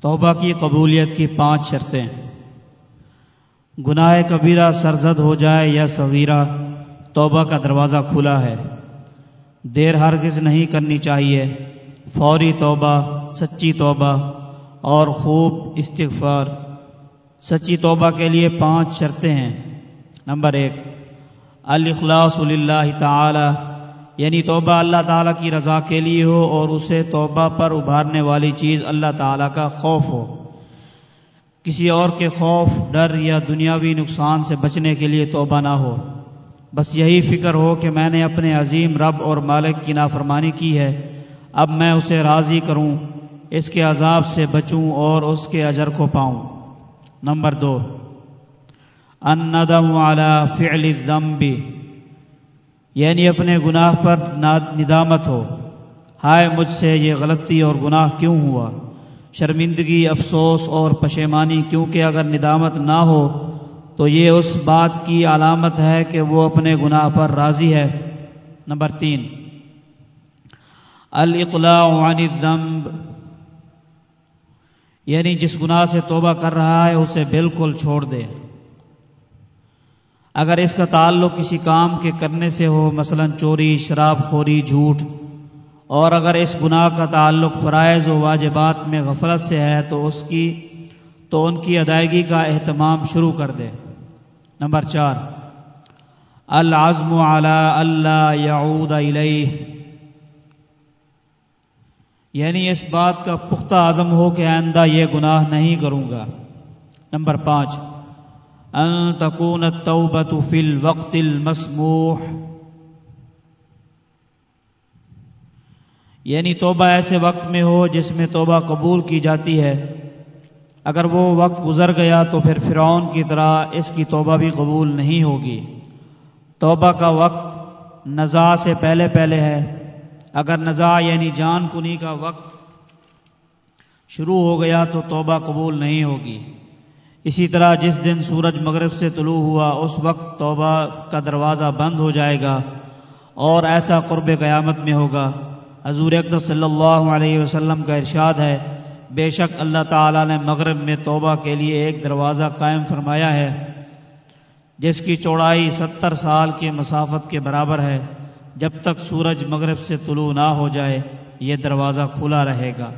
توبہ کی قبولیت کی پانچ شرطیں۔ گناہ کبیرہ سرزد ہو جائے یا صغیرہ توبہ کا دروازہ کھلا ہے۔ دیر ہرگز نہیں کرنی چاہیے۔ فوری توبہ، سچی توبہ اور خوب استغفار۔ سچی توبہ کے لیے پانچ شرطیں ہیں۔ نمبر ایک الاخلاص اللہ تعالی۔ یعنی توبہ اللہ تعالیٰ کی رضا کے لیے ہو اور اسے توبہ پر ابھارنے والی چیز اللہ تعالیٰ کا خوف ہو۔ کسی اور کے خوف، ڈر یا دنیاوی نقصان سے بچنے کے لیے توبہ نہ ہو۔ بس یہی فکر ہو کہ میں نے اپنے عظیم رب اور مالک کی نافرمانی کی ہے۔ اب میں اسے راضی کروں، اس کے عذاب سے بچوں اور اس کے اجر کو پاؤں۔ نمبر دو۔ الندم على فعل الذنب۔ یعنی اپنے گناہ پر ندامت ہو۔ ہائے مجھ سے یہ غلطی اور گناہ کیوں ہوا؟ شرمندگی، افسوس اور پشیمانی کیونکہ اگر ندامت نہ ہو، تو یہ اس بات کی علامت ہے کہ وہ اپنے گناہ پر راضی ہے۔ نمبر تین۔ الاقلاع عن الذنب۔ یعنی جس گناہ سے توبہ کر رہا ہے، اسے بالکل چھوڑ دے۔ اگر اس کا تعلق کسی کام کے کرنے سے ہو، مثلا چوری، شراب خوری، جھوٹ، اور اگر اس گناہ کا تعلق فرائض و واجبات میں غفلت سے ہے، تو اس کی، تو ان کی ادائیگی کا اہتمام شروع کر دے۔ نمبر چار، العزم علی اللہ یعود علیہ یعنی اس بات کا پختہ عزم ہو کہ آئندہ یہ گناہ نہیں کروں گا۔ نمبر پانچ ان تکون التوبت فی الوقت المسموح. یعنی توبہ ایسے وقت میں ہو جس میں توبہ قبول کی جاتی ہے۔ اگر وہ وقت گزر گیا تو پھر فرعون کی طرح اس کی توبہ بھی قبول نہیں ہوگی۔ توبہ کا وقت نزا سے پہلے پہلے ہے۔ اگر نزا یعنی جان کنی کا وقت شروع ہو گیا تو توبہ قبول نہیں ہوگی۔ اسی طرح جس دن سورج مغرب سے طلوع ہوا، اس وقت توبہ کا دروازہ بند ہو جائے گا اور ایسا قرب قیامت میں ہوگا۔ حضور اکتر صلی اللہ علیہ وسلم کا ارشاد ہے، بے شک اللہ تعالیٰ نے مغرب میں توبہ کے لیے ایک دروازہ قائم فرمایا ہے، جس کی چوڑائی ستر سال کی مسافت کے برابر ہے۔ جب تک سورج مغرب سے طلوع نہ ہو جائے، یہ دروازہ کھلا رہے گا۔